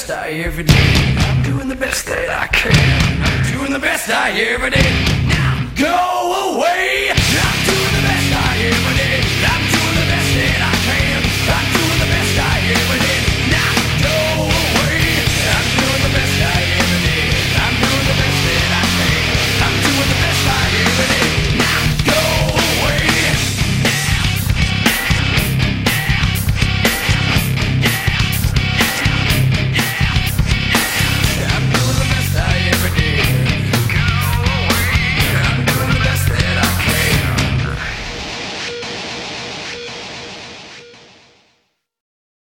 best I ever did. I'm doing the best that I can. I'm doing the best I ever did. Now go away.